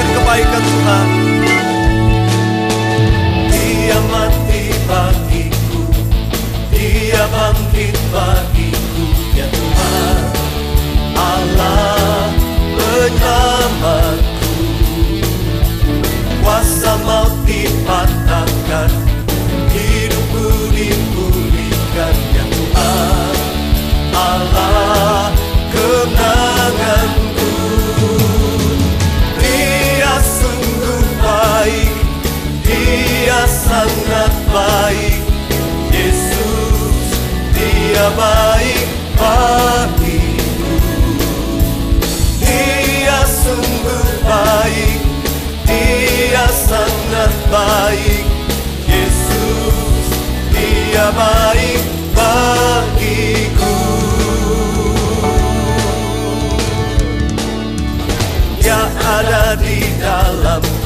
akan kebaikan Tuhan. Dia mati bagiku. Dia bangkit bagiku. Ya Tuhan. bagiku Dia sungguh baik. Dia sangat baik. Yesus Dia baik bagiku. Dia ada di dalam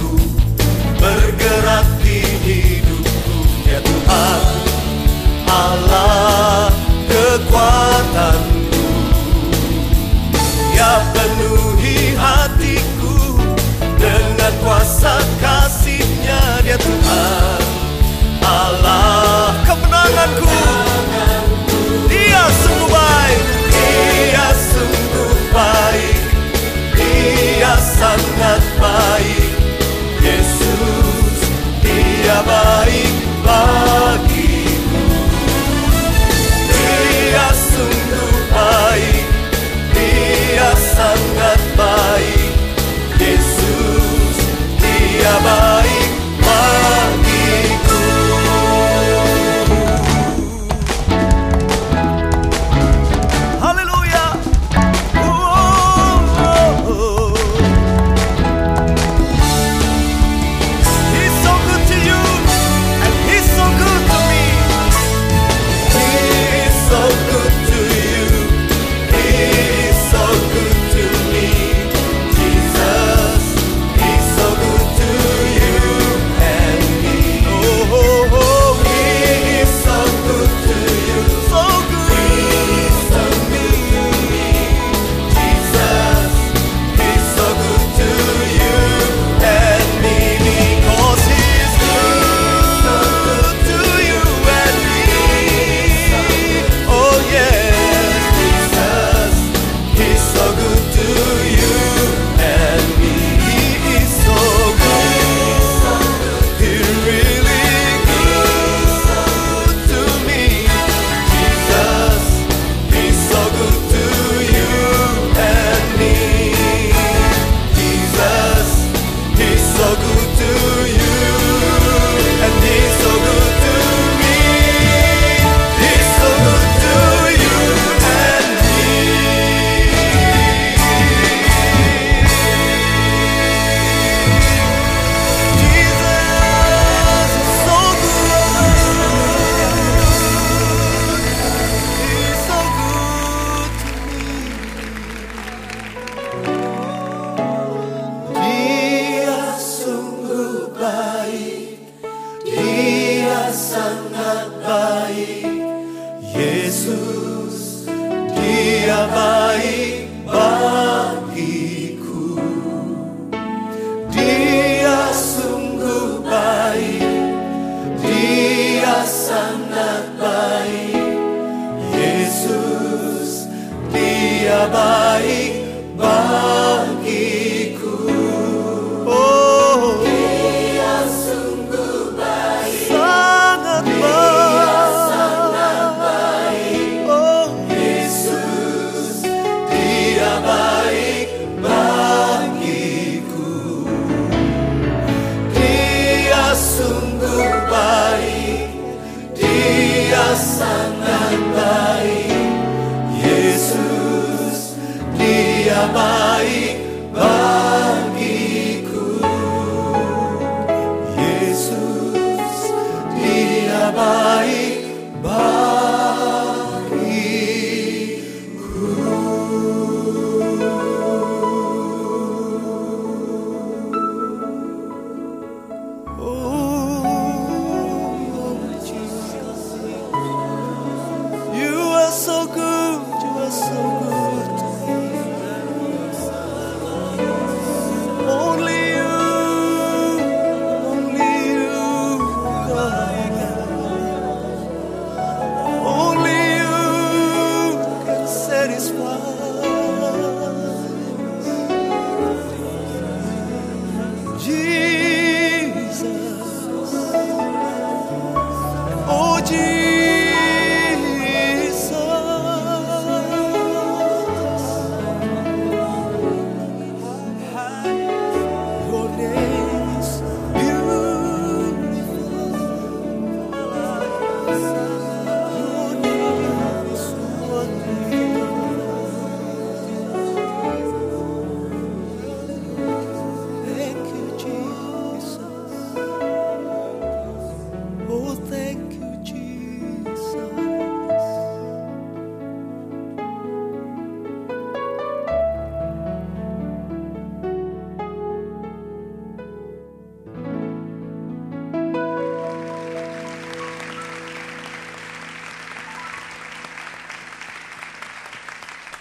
Yesus dia baik bagiku. Dia sungguh baik dia sangat baik. Yesus dia baik verdade.